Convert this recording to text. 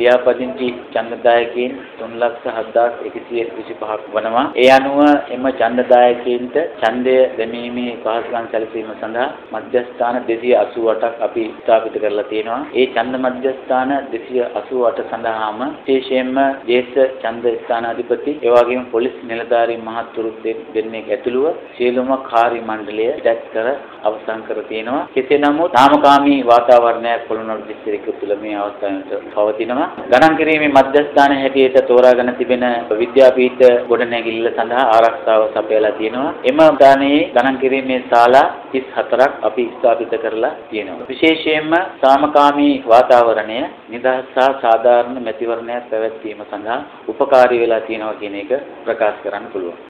ලියාපදිංචි ඡන්දදායකයින් 307125ක් වනවා. ඒ අනුව එම ඡන්දදායකයින්ට ඡන්දය දැමීමේ පහසුකම් සැලසීම සඳහා මධ්‍යස්ථාන 288ක් අපි ස්ථාපිත කරලා තියෙනවා. ඒ ඡන්ද මධ්‍යස්ථාන 288 සඳහාම විශේෂයෙන්ම ජේෂ්ඨ ඡන්ද ස්ථානාධිපති ඒ වගේම පොලිස් නිලධාරීන් මහත්තුරු දෙන්නෙක් ඇතුළුව සියලුම කාර්ය මණ්ඩලය ඉඩක් කර අවසන් කර තියෙනවා. කෙසේ නමුත් නාමකාමී වාතාවරණයක් පොළොන්නරු දිස්ත්‍රික්කය තුළ මේ අවස්ථාවට පවතිනවා. ගණන් කිරීමේ මධ්‍යස්ථාන හැටියට තෝරාගෙන තිබෙන විද්‍යාපීඨ ගොඩනැගිල්ල සඳහා ආරක්ෂාව සපයලා තියෙනවා. එම ස්ථානයේ ගණන් කිරීමේ ශාලා 34ක් අපි ස්ථාපිත කරලා තියෙනවා. විශේෂයෙන්ම සාමකාමී වාතාවරණය නිදහස් සහ සාධාරණ මැතිවරණයක් පැවැත්වීම සඳහා උපකාරී වෙලා තියෙනවා කියන එක ප්‍රකාශ කරන්න පුළුවන්.